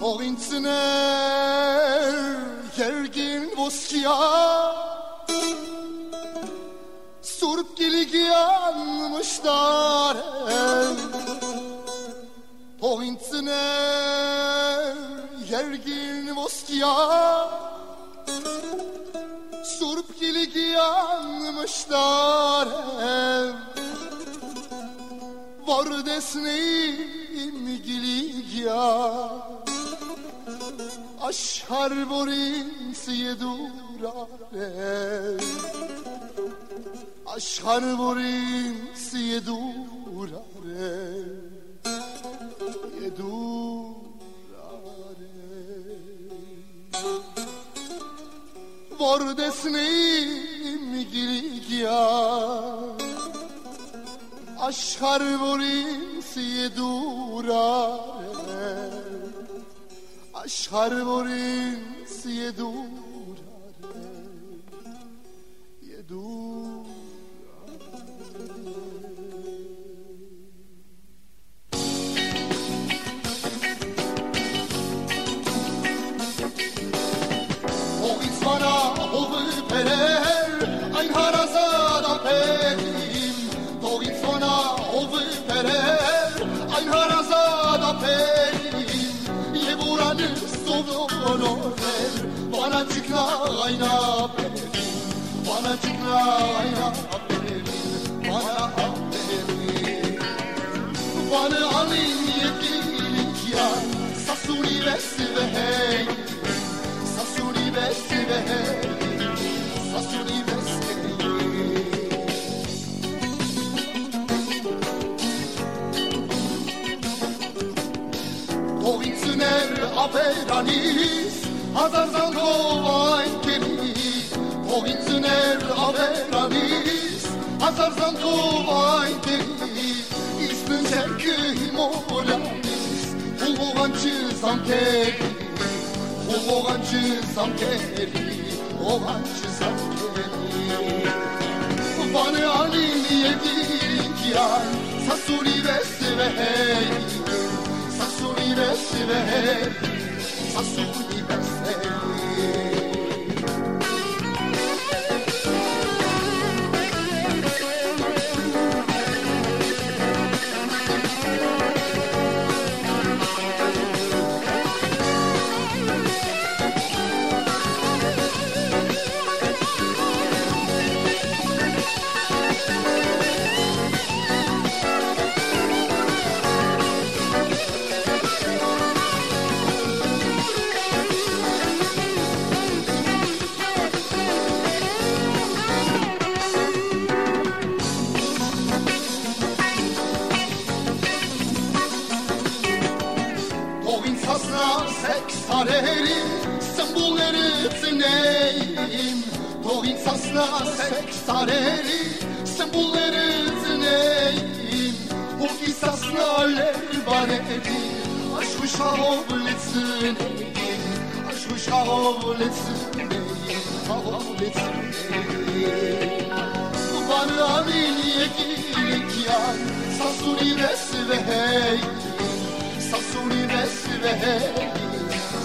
Hovinzner, Jergin Voskia, Surp gili yanmış darem. Hovinzner, Jergin Voskia, Surp gili yanmış darem. Var desneyim gili yanmış اشهر برین سی دوراره اشهر برین سی دوراره یه دوراره واردسنی میگیری گیا اشهر برین سی دوراره اشهر برین سی دو Bana çıkla ayna Bana çıkla ayna Bana aferin. Bana alayım yetkilin kiyan Sasuri besve hey. Sasuri besve hey. aperanis, hazardan kovayt kemis. Kovinzüner aperanis, hazardan kovayt kemis. İsmin serkühim olanis, kulluğancı zamkeri. Kulluğancı zamkeri, olancı zamkeri. Bana alini yedir yar, sasuri ve sivehey. Sasuri ve sivehey. azul sen bullerin eyim O kisas nale banedi Aşkı şahov litsin eyim Aşkı şahov litsin eyim Şahov litsin eyim Bana min yekilik yar Sasuri besve hey Sasuri besve hey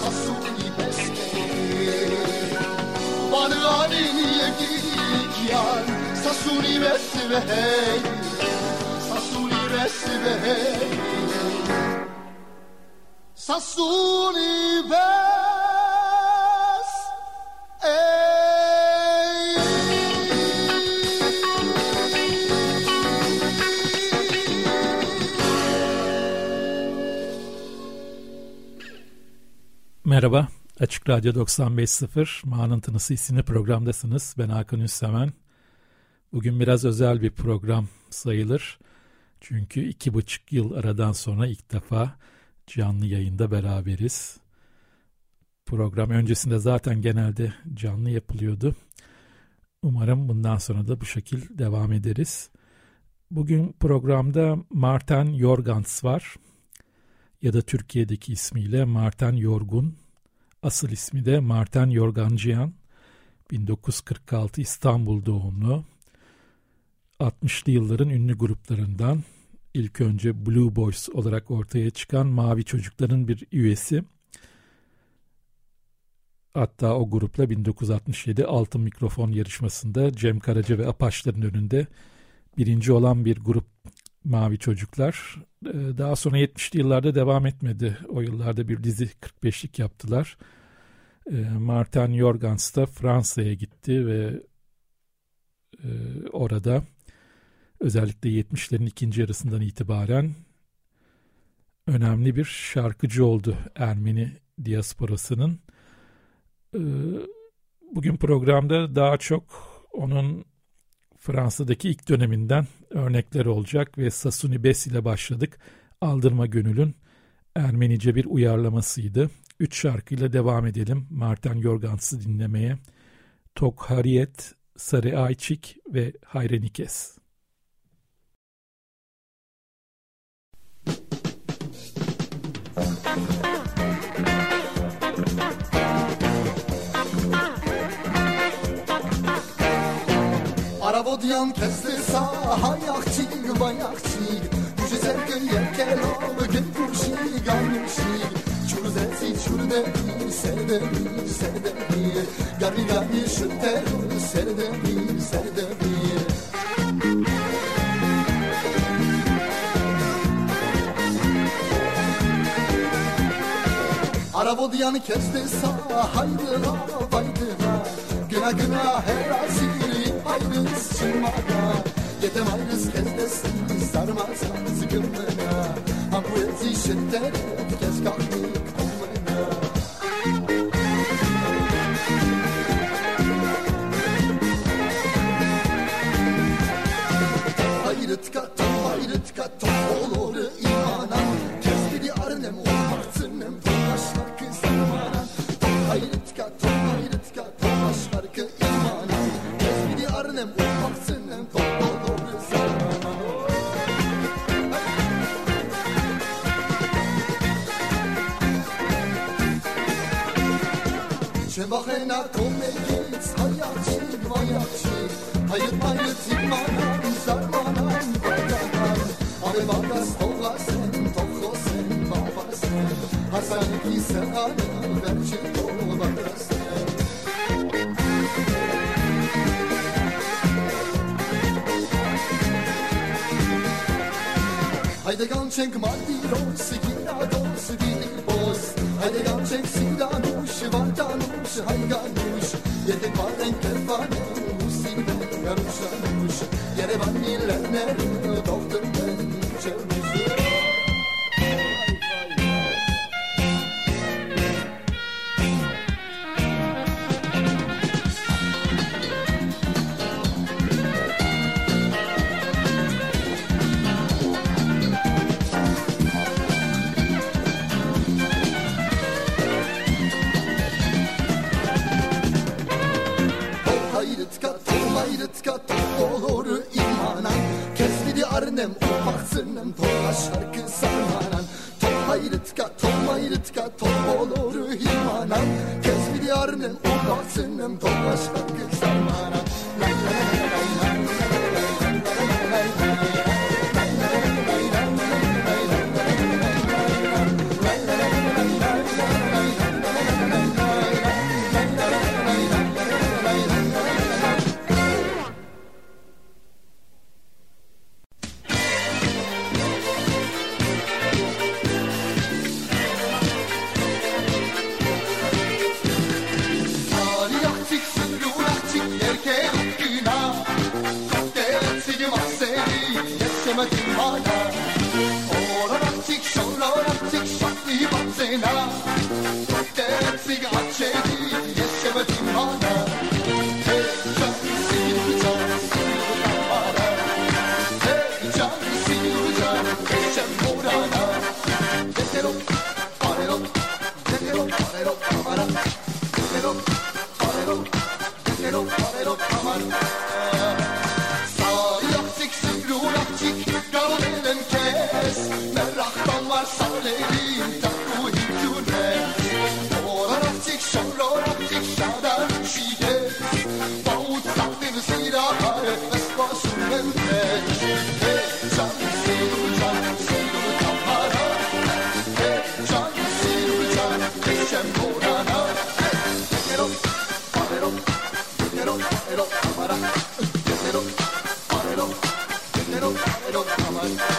Sasuri besve hey Bana min yekilik yan Sasuni ve hey Sasuni ve hey Sasuni ve Merhaba, Açık Radyo 95.0 Mağanın Tınısı isimli programdasınız. Ben Hakan Üstemen. Bugün biraz özel bir program sayılır. Çünkü iki buçuk yıl aradan sonra ilk defa canlı yayında beraberiz. Program öncesinde zaten genelde canlı yapılıyordu. Umarım bundan sonra da bu şekil devam ederiz. Bugün programda Martin Jorgans var ya da Türkiye'deki ismiyle Martin Yorgun. Asıl ismi de Martin Yorgancian. 1946 İstanbul doğumlu. 60'lı yılların ünlü gruplarından ilk önce Blue Boys olarak ortaya çıkan Mavi Çocukların bir üyesi. Hatta o grupla 1967 Altın Mikrofon yarışmasında Cem Karaca ve Apaçların önünde birinci olan bir grup Mavi Çocuklar. Ee, daha sonra 70'li yıllarda devam etmedi. O yıllarda bir dizi 45'lik yaptılar. Ee, Martin Jorgans da Fransa'ya gitti ve e, orada özellikle 70'lerin ikinci yarısından itibaren önemli bir şarkıcı oldu Ermeni diasporasının. Ee, bugün programda daha çok onun Fransa'daki ilk döneminden örnekler olacak ve Sasuni Bes ile başladık. Aldırma Gönül'ün Ermenice bir uyarlamasıydı. Üç şarkıyla devam edelim Martin Yorgans'ı dinlemeye. Tok Hariyet, Sarı Ayçik ve Hayrenikes. Aravodian kesti sa hayakçı bayakçı Yüce sevgin yerkel al gün kurşi ganuşi Çurdesi çurdesi serdemi serdemi Gari gari şütter serdemi serdemi Aravodian kesti sa haydi ha haydi ha Güna güna herasi ayrız çıkmaya Yetem ayrız kezdesin sarmazsız gümrüne Hamureti şiddet kez kalktık Haydi ganczek Tola şarkı sarmanan Tol hayrıtka tol mayrıtka Tol olur himanan Kez bir yarının olmasının Tola şarkı Bye.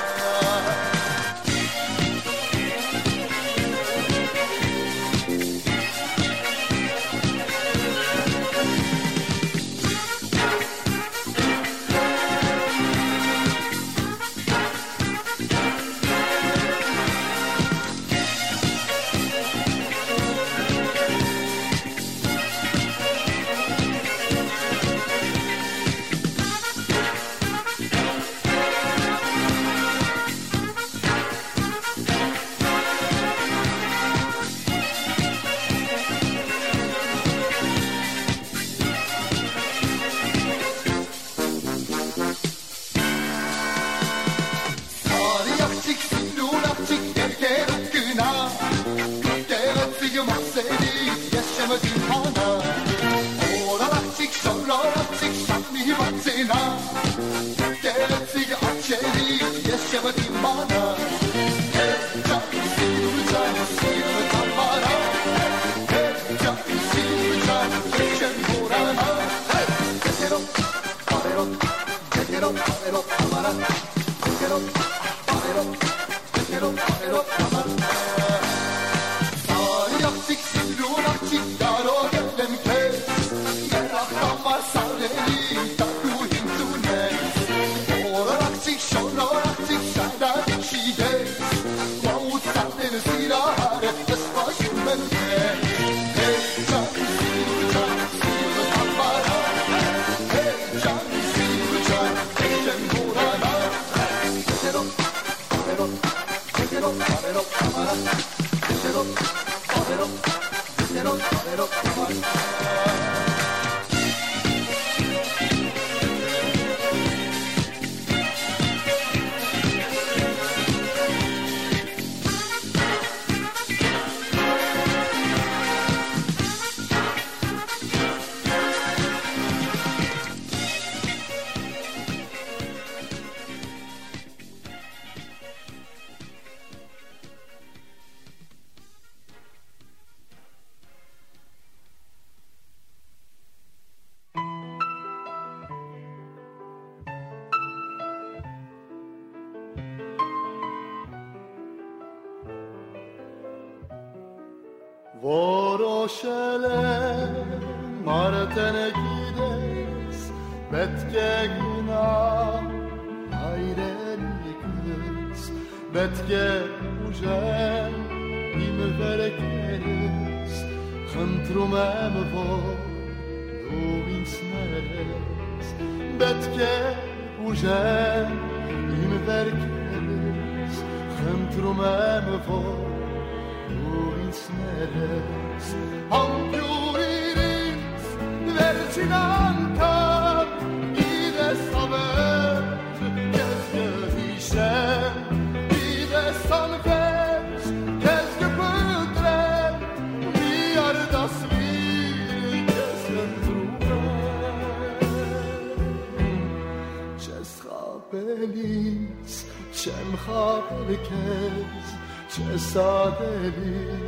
Haberkez Çe sadeliz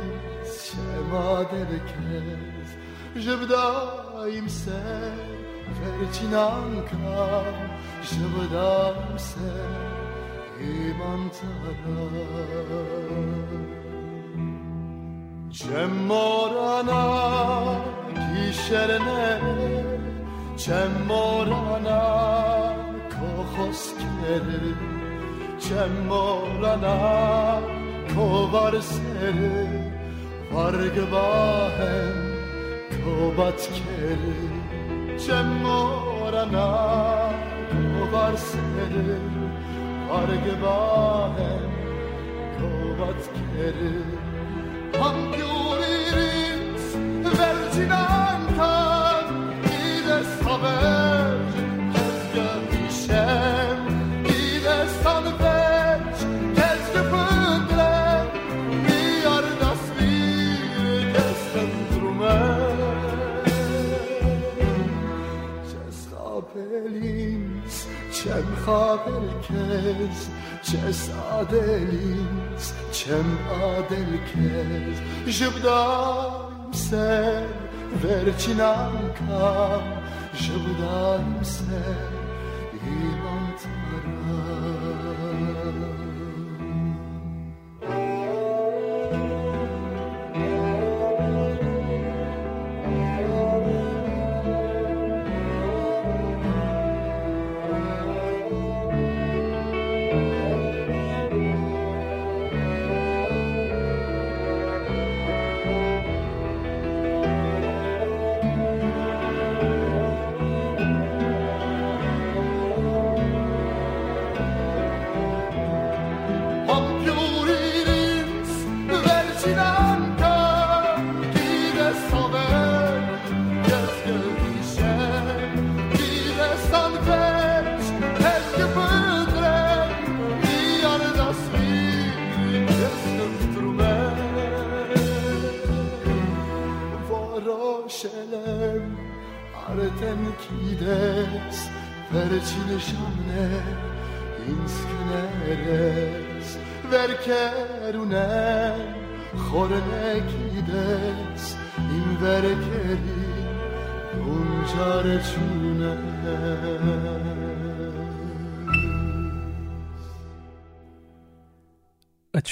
Cem aderkez Jebdaim se Verçinanka Jebdaim se Imantara Cem morana Kişerene Cem morana Kohos kere Cem morana Kovar sere Vargbahem Kobat kere Cem morana Kovar sere Vargbahem Kobat kere Hampiurins Vercinankan Ides haber Kezge Cem haberkez Ces adelins Cem adelkez. Jibdaim sen Verçinankam Jibdaim sen İman Hampiurins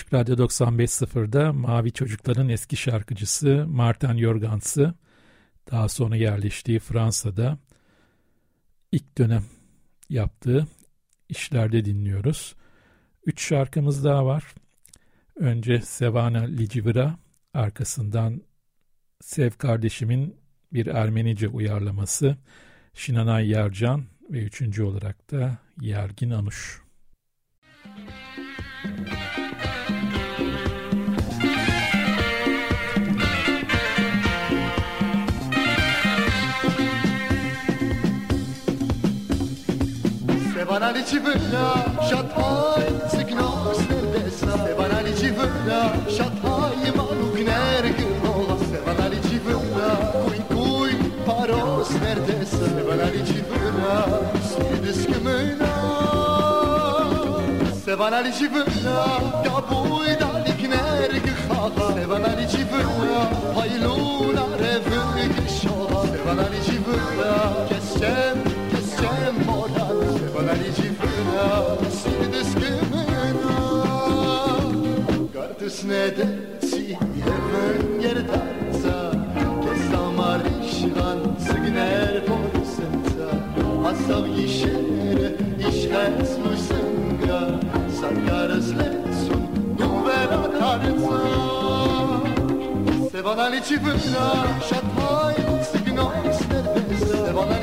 Açık Radyo 95.0'da Mavi Çocukların eski şarkıcısı Martin Jorgans'ı daha sonra yerleştiği Fransa'da ilk dönem yaptığı işlerde dinliyoruz. Üç şarkımız daha var. Önce Sevana Licivra, arkasından Sev kardeşimin bir Ermenice uyarlaması Şinanay Yercan ve üçüncü olarak da Yergin Anuş. Sevana licivna Şatay Signos nerdesa Sevana licivna Şatay Manuk nerginola Sevana licivna Kuy kuy Paros nerdesa Sevana licivna Sidis kümüna Sevana licivna Kabuy dalik nergi khala Sevana licivna Payluna revig şola Sevana licivna Kesem Kesem moran Sevana licivna Sidis kümüna Gartus nede Si Hemen yerdansa Kesamar işgan Signer polisenta Asav yişere İşhez musunga Karza Sevana licivna Şatay Signos nerbesa Sevana licivna Şatay Gner gılho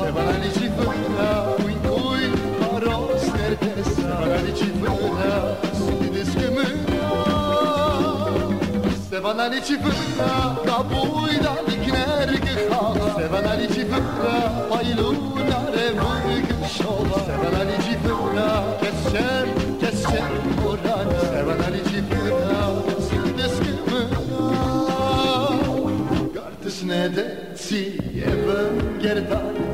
Sevana licivna Kuy kuy Paros nerbesa Sevana licivna Kabuy dalik nergi khala Sevana licivna Payluna revig Gartis nede Si evim gerdanza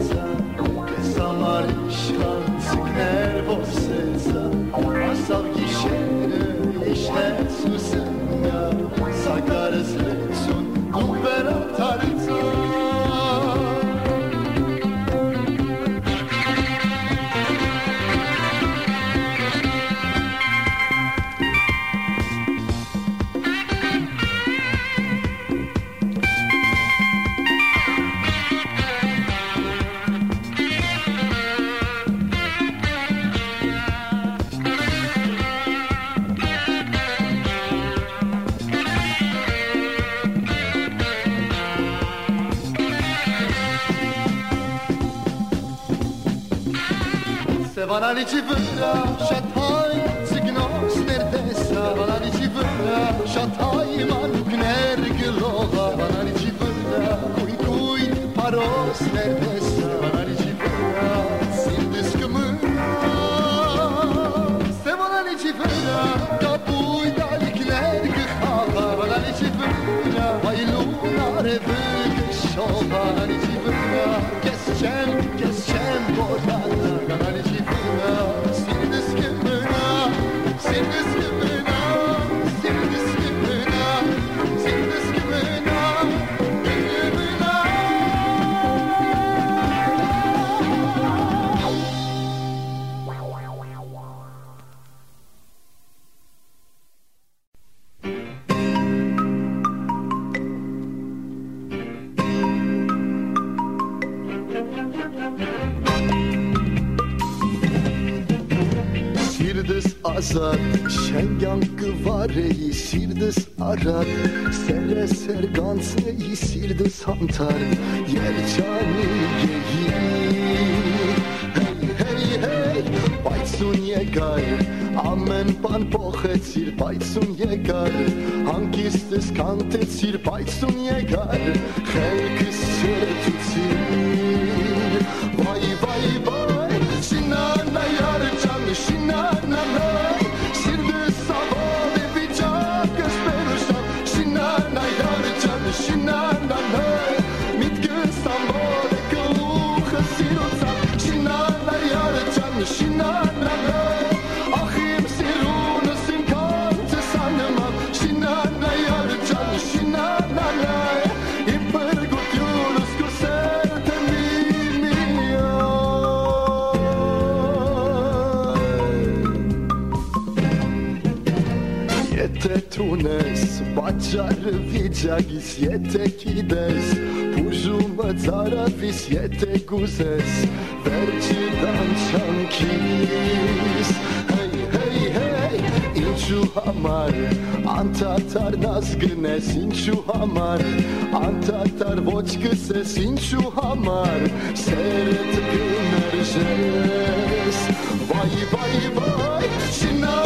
ազատ շենյան կվարեի սիրտս արատ սերը սեր գանցեի սիրտս հանթար երջանի գեի հեյ հեյ պայծուն եկար ամեն բան փոխեցիր պայծուն եկար հանգիստս կանտեցիր պայծուն եկար խելքս չերծուցի Poczarwidziałeś je te kides Pużuma zarafis je te guzes Verci dan çankis. Hey hey hey İnçu hamar. Antatar nazgınes inçu hamar. Antatar voçkıses inçu hamar. Seret günerjes Vay vay vay Şinar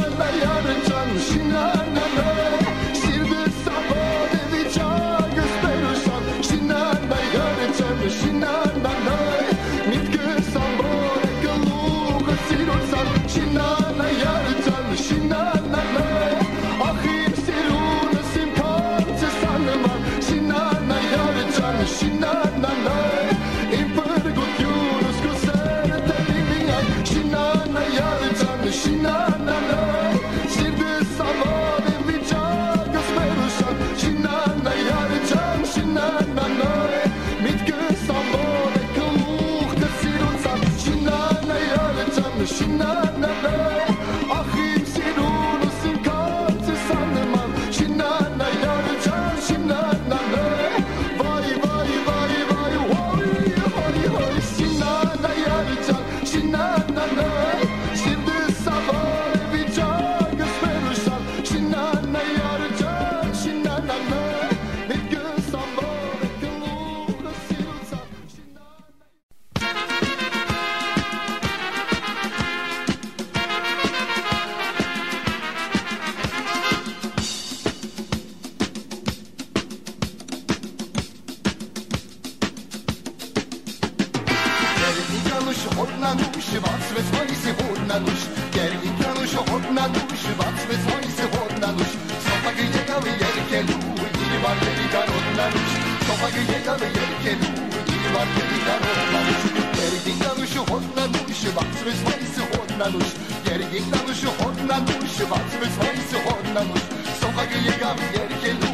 душева, свой сьогодні на душ, Єргіль на душу, одна душева, свой сьогодні на душ, Софаги єгав, Єргілю,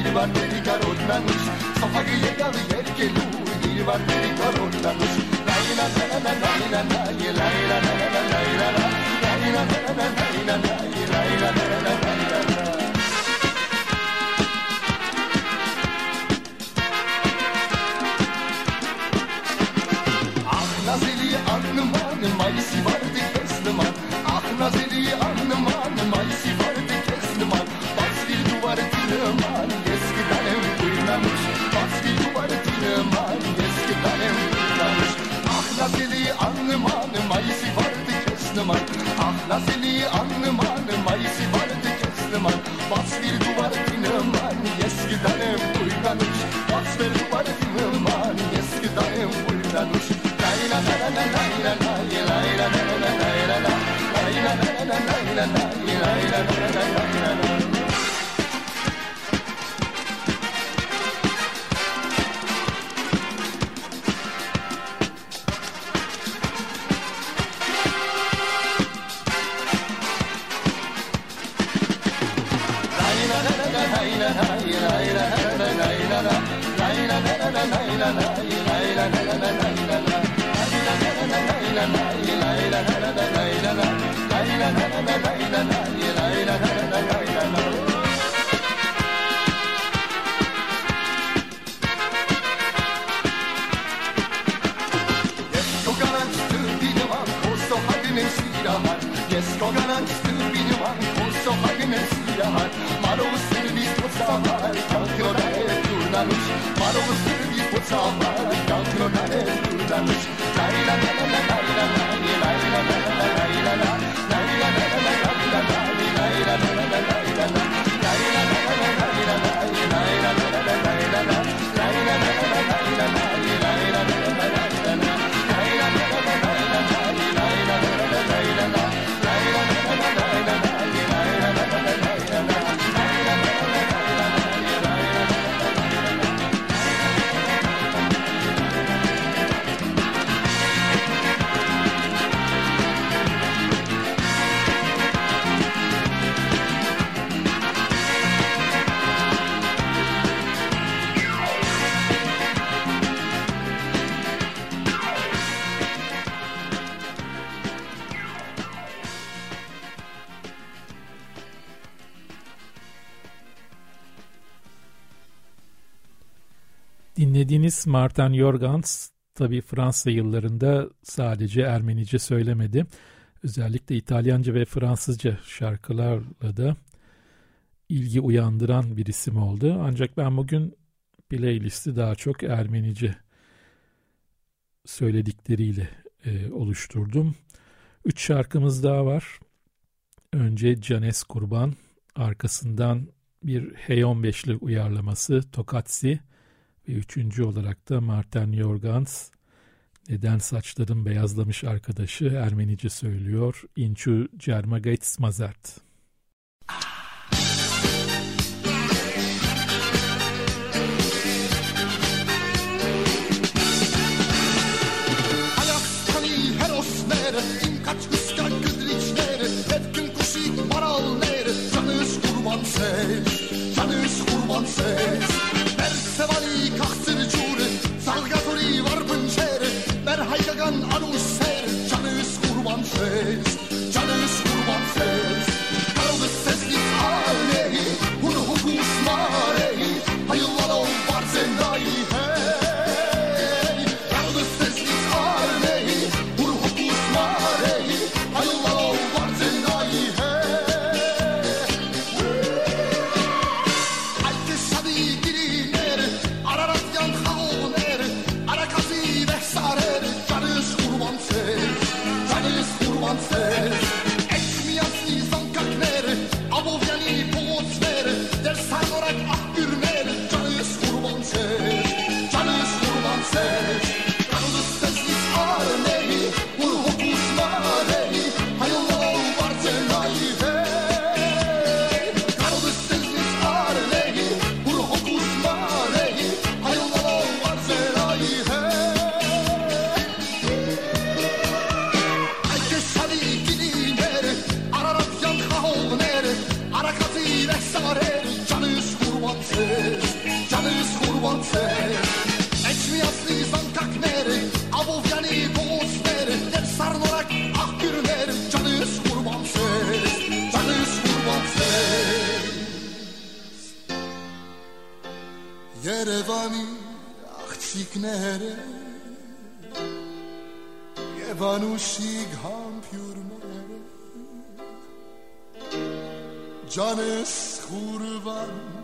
Ільван Велика родна душ, Софаги єгав, Єргілю, Ільван Велика родна душ, Лайна, лайна, лайна, лайна, лайна, лайна, лайна, лайна, лайна, лайна, лайна, лайна, лайна, лайна, лайна, лайна, be on the man. la la la la la la la la la la la Dinlediğiniz Martin Jorgans tabi Fransa yıllarında sadece Ermenice söylemedi. Özellikle İtalyanca ve Fransızca şarkılarla da ilgi uyandıran bir isim oldu. Ancak ben bugün playlisti daha çok Ermenice söyledikleriyle e, oluşturdum. Üç şarkımız daha var. Önce Canes Kurban, arkasından bir H15'li uyarlaması Tokatsi, ve üçüncü olarak da Martin Jorgans neden saçların beyazlamış arkadaşı Ermenice söylüyor. Inçu Cermagaits Mazert. Canı kurban.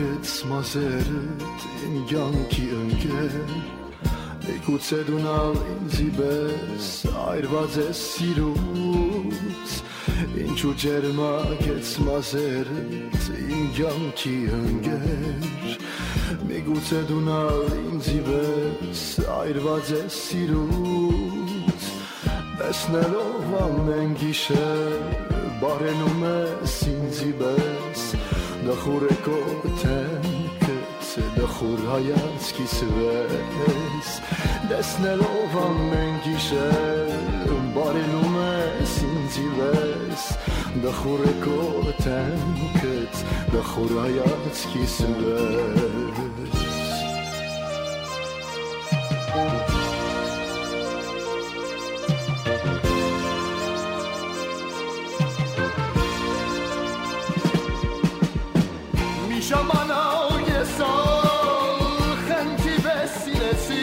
Եկեց մազերդ իմ յանքի ընկեր Եկուց է դունալ ինձի բես այրված է սիրուց Ինչու ճերմակեց մազերդ իմ յանքի ընկեր Միգուց է դունալ ինձի բես այրված է սիրուց Տեսնելով ամեն գիշեր բարենում ես ինձի բես Դխուր է քո թեմքս, դխուր հայացքիս վես Տեսնելով ամեն գիշեր բարենում ես ինձի վես Դխուր է քո թեմքս, դխուր հայացքիս վես see, let's see.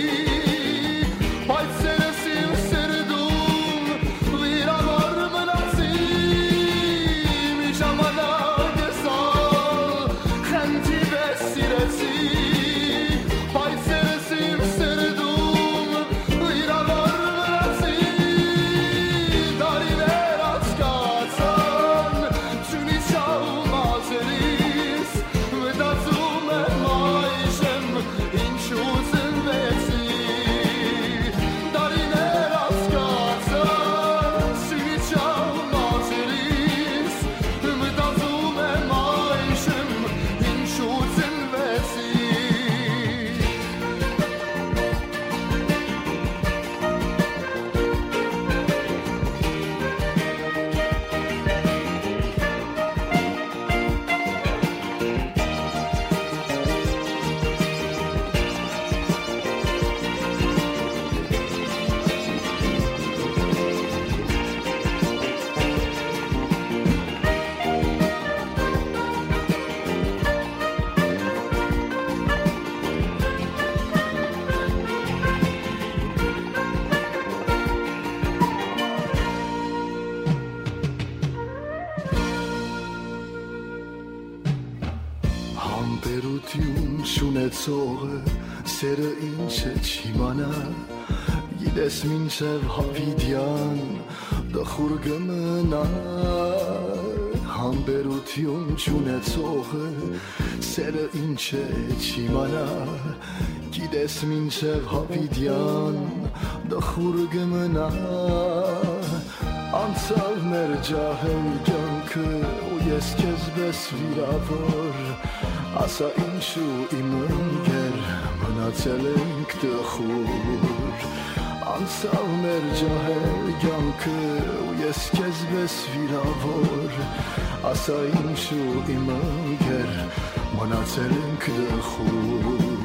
Գիտես մինչև հավիդյան դխուր գմնա Համբերություն չունեցողը սերը ինչ է չիմանա Գիտես մինչև հավիդյան դխուր գմնա Անցավ մեր ջահել կյանքը ու ես քեզ բես վիրավոր Ասա ինչու իմ ընկեր մնացել ենք տխուր Անցավ մեր ջահել կյանքը ու ես քեզ պես վիրավոր Ասա ինչու իմ ընկեր մնացել ենք տխուր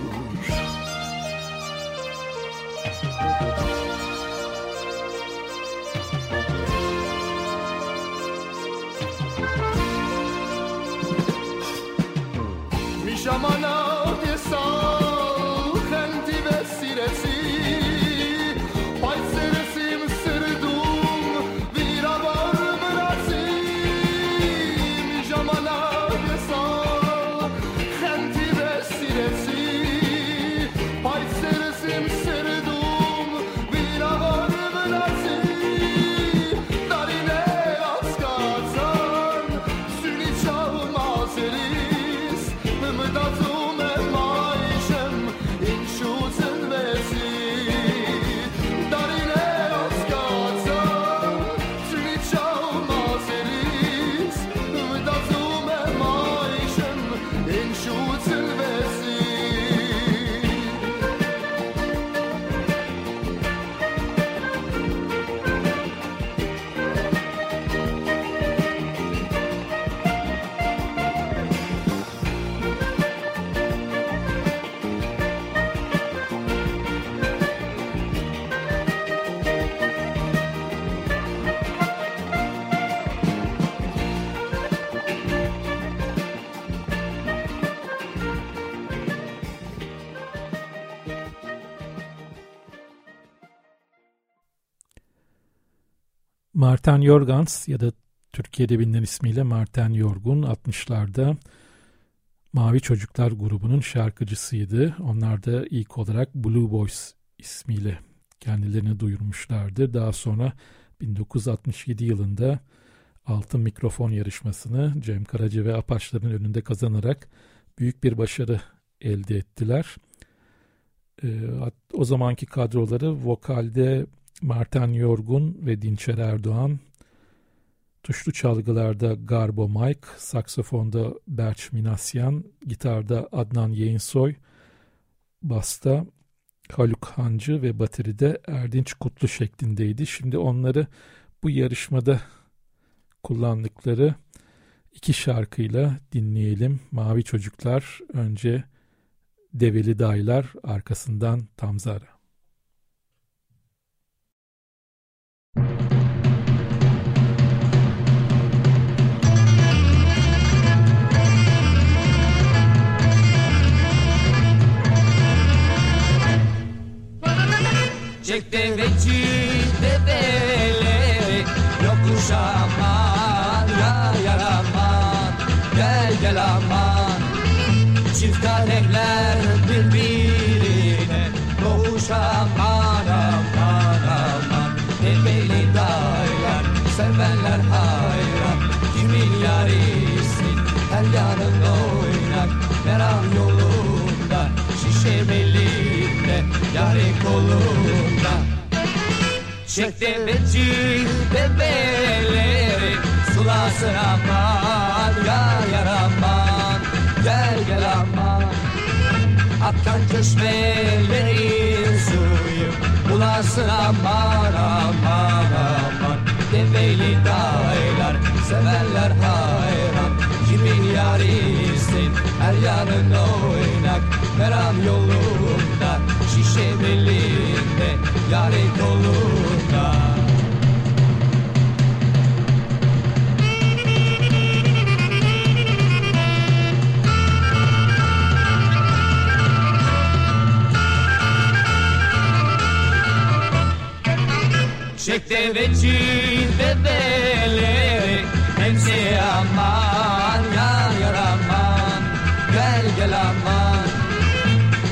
Martin Jorgans ya da Türkiye'de bilinen ismiyle Martin Yorgun 60'larda Mavi Çocuklar grubunun şarkıcısıydı. Onlar da ilk olarak Blue Boys ismiyle kendilerini duyurmuşlardı. Daha sonra 1967 yılında Altın Mikrofon yarışmasını Cem Karaca ve Apaçların önünde kazanarak büyük bir başarı elde ettiler. Ee, o zamanki kadroları vokalde Martin Yorgun ve Dinçer Erdoğan, tuşlu çalgılarda Garbo Mike, saksafonda Berç Minasyan, gitarda Adnan Yayınsoy, basta Haluk Hancı ve bateride Erdinç Kutlu şeklindeydi. Şimdi onları bu yarışmada kullandıkları iki şarkıyla dinleyelim. Mavi Çocuklar önce Develi Daylar arkasından Tamzara. Çek deveci develeri Yokuş aman ya yaraman Gel gel aman. Çift kadehler Çek deveci bebeleri Sulasın aman Ya yaraman Gel gel aman. Akkan çeşmelerin suyu Bulasın aman aman aman. Develi daylar Severler hayran Kimin yarisin Her yanın oynak Meram yolunda Şişe belinde Yari kolunda Çek deveci develeri Hepsi aman ya yaraman Gel gel aman.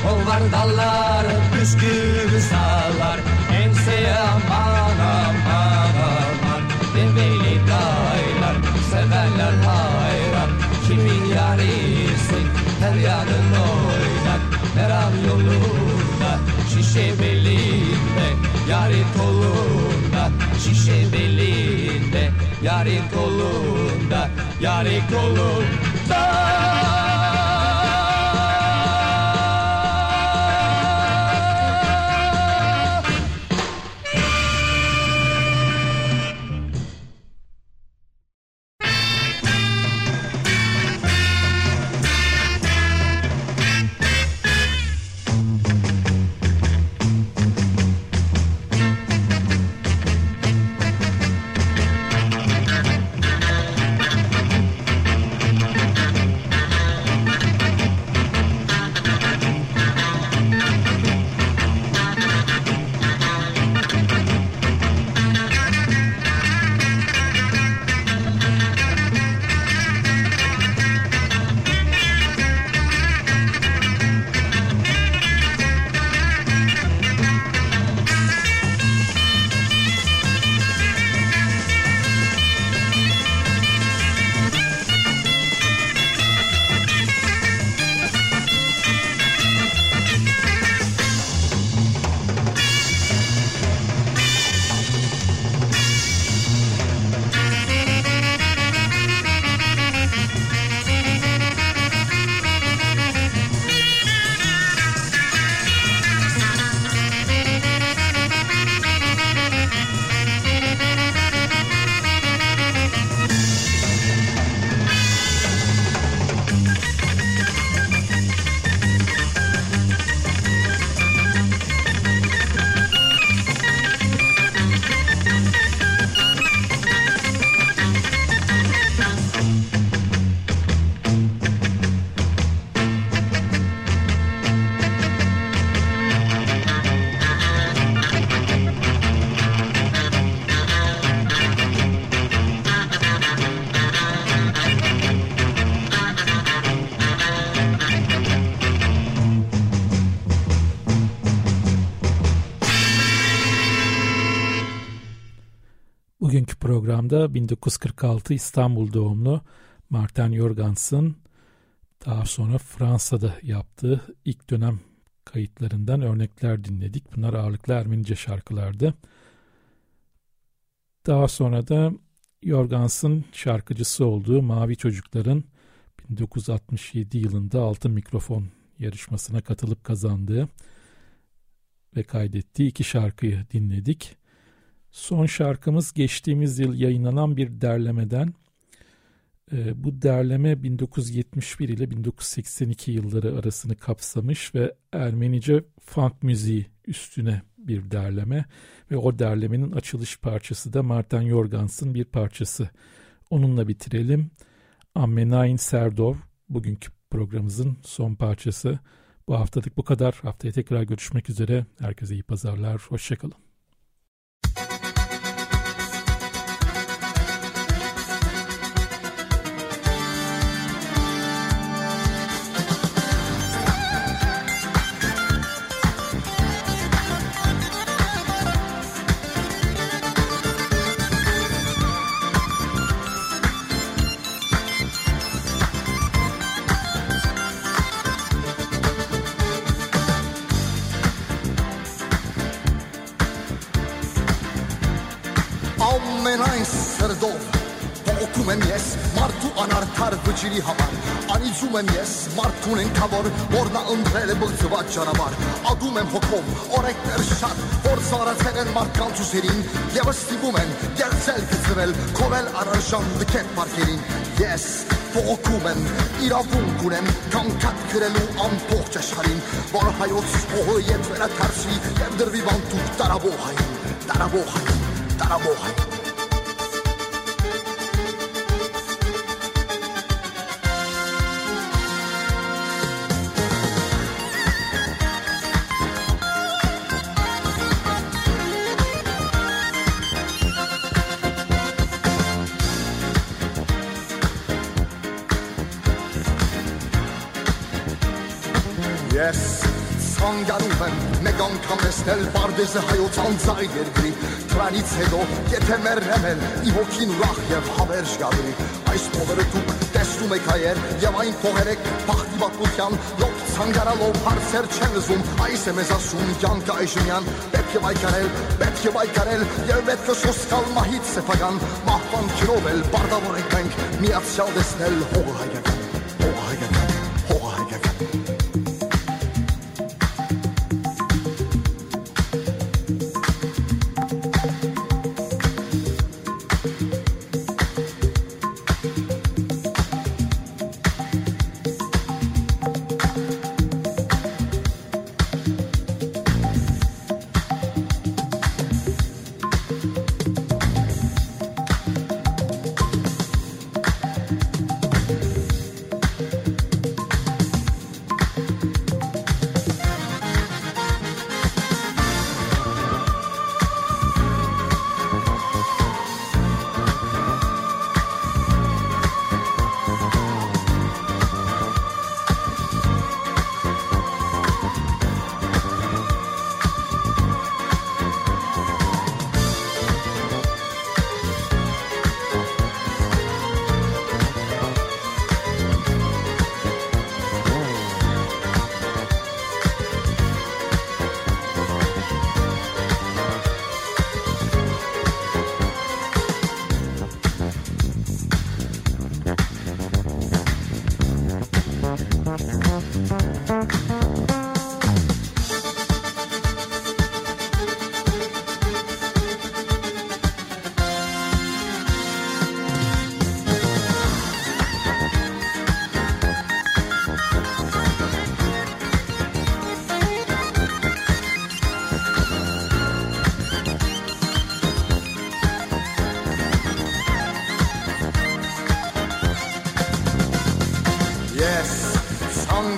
O var dallar püskür sağlar Ense aman aman aman. Develi daylar severler hayran. Kimin yarisin her yanın oynak Meram yolunda şişe belinde Yarin kolunda şişe belinde Yarin kolunda Yarin kolunda programda 1946 İstanbul doğumlu Martin Jorgans'ın daha sonra Fransa'da yaptığı ilk dönem kayıtlarından örnekler dinledik. Bunlar ağırlıklı Ermenice şarkılardı. Daha sonra da Jorgans'ın şarkıcısı olduğu Mavi Çocukların 1967 yılında Altın Mikrofon yarışmasına katılıp kazandığı ve kaydettiği iki şarkıyı dinledik. Son şarkımız geçtiğimiz yıl yayınlanan bir derlemeden. E, bu derleme 1971 ile 1982 yılları arasını kapsamış ve Ermenice funk müziği üstüne bir derleme ve o derlemenin açılış parçası da Martin Jorgans'ın bir parçası. Onunla bitirelim. Ammenain Serdov bugünkü programımızın son parçası. Bu haftalık bu kadar. Haftaya tekrar görüşmek üzere. Herkese iyi pazarlar. Hoşçakalın. Եմ ես մարդուն ենքա որ որնա ընտրել է բլծված ճանապար Ադում եմ հոգով օրեկներ շատ որ զարացել են մարդկանց ուսերին Եվս ստիպում են գերցել գծվել քովել առարժան դքետ պարկերին Ես փողոքում եմ իրավունք ունեմ կանգատ գրելու ամբողջ աշխարհին որ հայոց հողը ետ վերաթարսվի եւ դրվի բանտուկ տարաբողային տարաբողային տարաբողային Ցանկանում անգամ տեսնել Պարդեզը հայոց անձայ երկրի Դրանից հետո եթե մեռնեմ էլ ի հոգին ուրախ եւ հավերժ գալի Այս փողերը դուք տեսնում եք հայեր եւ այն փողեր եք բախտի պատմության լոկ ցանկարալով հարցեր չեն լսում Այս է մեզ ասում կյանք այժմյան. Պետք է վայկարել պետք է վայկարել եւ պետք է սոսկալ մահից սեփական մահվան քրով էլ բարդավոր ենք մենք միացյալ տեսնել հողը հայկական հողը հայկական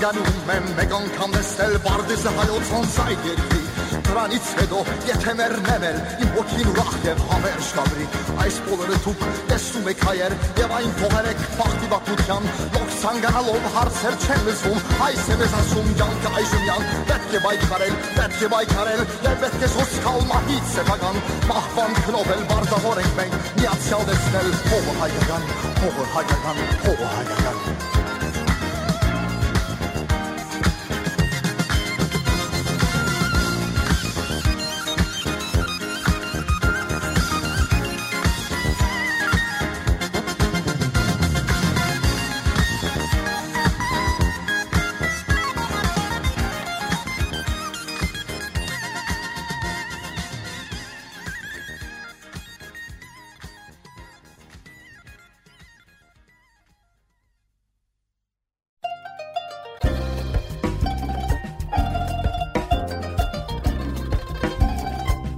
Ցանկանում եմ մեկ անգամ տեսնել Բարդեսը հայոց անցայ երկրի դրանից հետո եթե մեռնեմ էլ իմ ոգին ուրախ եւ հավերժ կաբրի այս բոլորը դուք տեսնում եք հայեր եւ այն թողերեք բախտի բակության լոք ցանկանալով հարցեր չեն լսում այս է մեզ ասում յանքը այժմյան պետք է բայկարել պետք է բայկարել եւ պետք է զոսկալ մահից սեփական մահվան քնովել բարձավոր ենք մենք միացյալ դեսնել հողը հայկական հողը հայկական հողը հայկական